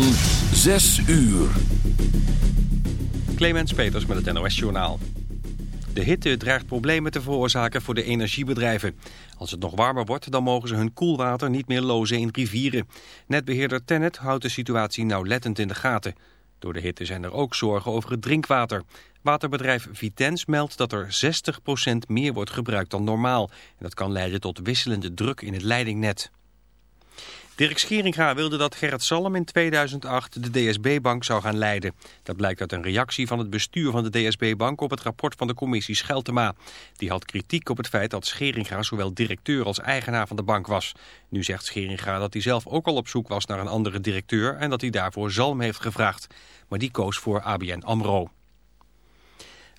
van 6 uur. Clemens Peters met het NOS Journaal. De hitte dreigt problemen te veroorzaken voor de energiebedrijven. Als het nog warmer wordt, dan mogen ze hun koelwater niet meer lozen in rivieren. Netbeheerder Tennet houdt de situatie nauwlettend in de gaten. Door de hitte zijn er ook zorgen over het drinkwater. Waterbedrijf Vitens meldt dat er 60% meer wordt gebruikt dan normaal. En dat kan leiden tot wisselende druk in het leidingnet. Dirk Scheringa wilde dat Gerrit Salm in 2008 de DSB-bank zou gaan leiden. Dat blijkt uit een reactie van het bestuur van de DSB-bank op het rapport van de commissie Scheltema. Die had kritiek op het feit dat Scheringa zowel directeur als eigenaar van de bank was. Nu zegt Scheringa dat hij zelf ook al op zoek was naar een andere directeur en dat hij daarvoor Zalm heeft gevraagd. Maar die koos voor ABN AMRO.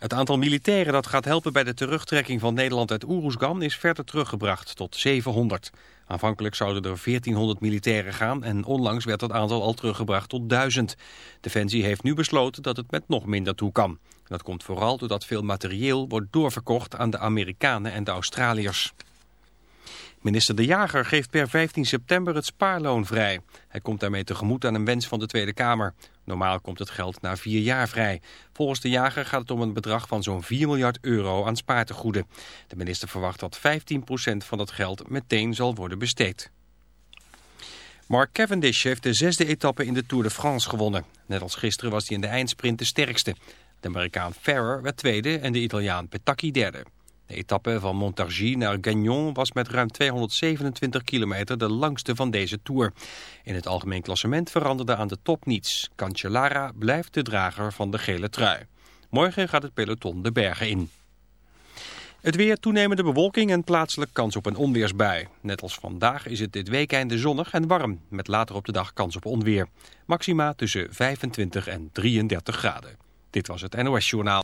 Het aantal militairen dat gaat helpen bij de terugtrekking van Nederland uit Oeroesgan is verder teruggebracht tot 700. Aanvankelijk zouden er 1400 militairen gaan en onlangs werd het aantal al teruggebracht tot 1000. Defensie heeft nu besloten dat het met nog minder toe kan. Dat komt vooral doordat veel materieel wordt doorverkocht aan de Amerikanen en de Australiërs. Minister De Jager geeft per 15 september het spaarloon vrij. Hij komt daarmee tegemoet aan een wens van de Tweede Kamer. Normaal komt het geld na vier jaar vrij. Volgens De Jager gaat het om een bedrag van zo'n 4 miljard euro aan spaartegoeden. De minister verwacht dat 15% van dat geld meteen zal worden besteed. Mark Cavendish heeft de zesde etappe in de Tour de France gewonnen. Net als gisteren was hij in de eindsprint de sterkste. De Amerikaan Ferrer werd tweede en de Italiaan Petacchi derde. De etappe van Montargis naar Gagnon was met ruim 227 kilometer de langste van deze Tour. In het algemeen klassement veranderde aan de top niets. Cancellara blijft de drager van de gele trui. Morgen gaat het peloton de bergen in. Het weer toenemende bewolking en plaatselijk kans op een onweersbui. Net als vandaag is het dit weekend zonnig en warm, met later op de dag kans op onweer. Maxima tussen 25 en 33 graden. Dit was het NOS Journaal.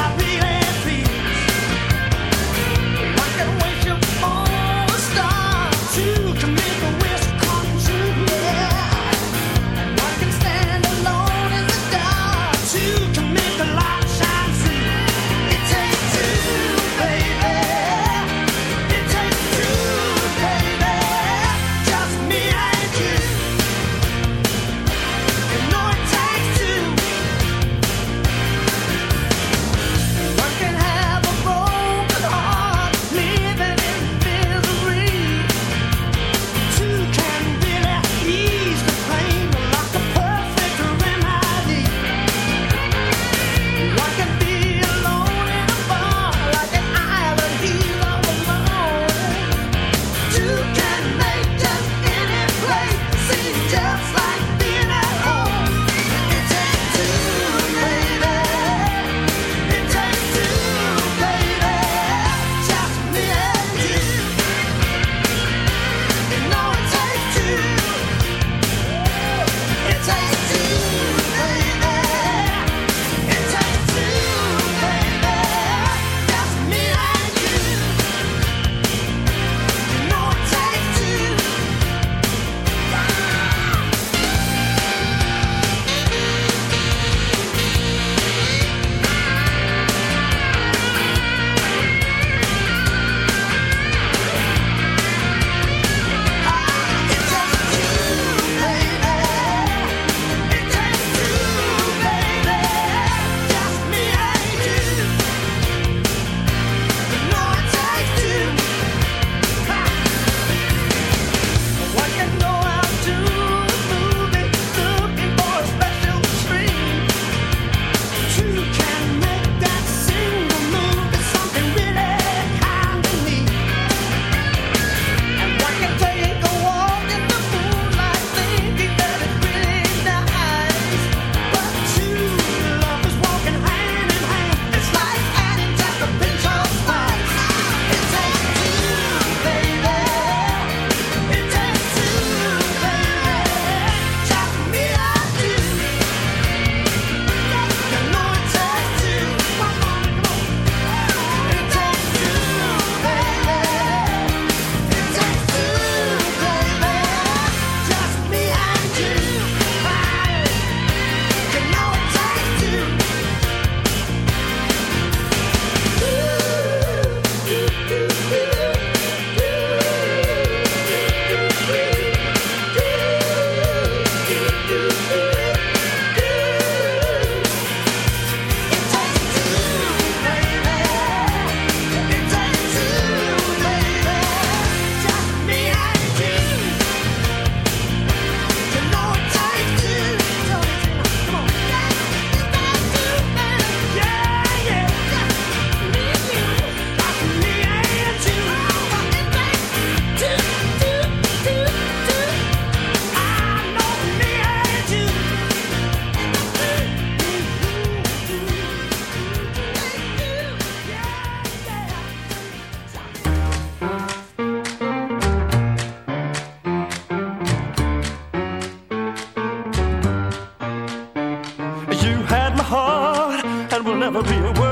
I feel it.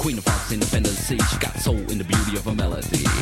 Queen of fox independence. She got soul in the beauty of her melody.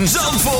ZFM Zandvoort.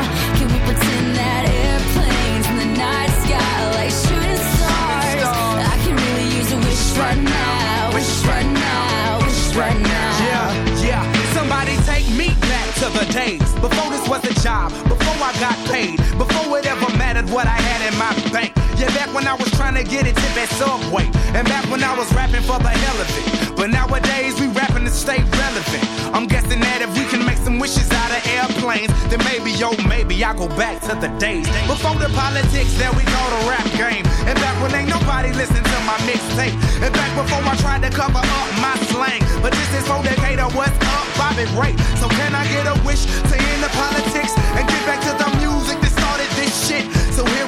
right now, wish right now, wish right now. Yeah, yeah. Somebody take me back to the days before this was a job, before I got paid, before it ever mattered what I had in my bank. Yeah, back when I was trying to get it to that Subway, and back when I was rapping for the hell of it. But nowadays we rapping to stay relevant. I'm guessing that if we can make some wishes out of airplanes, then maybe, yo, maybe I'll go back to the days before the politics that we call the rap game, and back when ain't nobody listen to my mixtape, and back before I tried to cover up my slang. But this is for Decatur, what's up, Bobby Ray? So can I get a wish to end the politics and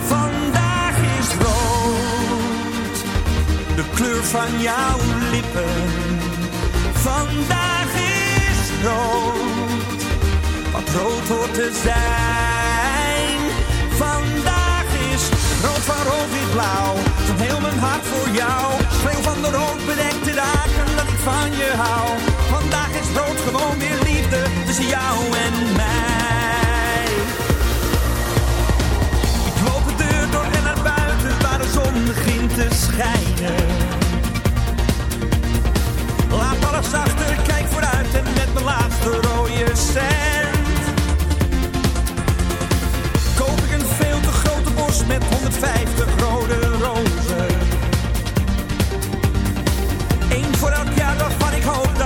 Vandaag is rood, de kleur van jouw lippen. Vandaag is rood, wat rood hoort te zijn. Mijn hart voor jou. Schreeuw van de rood bedekte dagen dat ik van je hou. Vandaag is rood gewoon weer liefde tussen jou en mij. Ik loop de deur door en naar buiten waar de zon begint te schijnen. Laat alles achter, kijk vooruit en met mijn laatste rode cent. Koop ik een veel te grote bos met 150 rode rozen. Jaar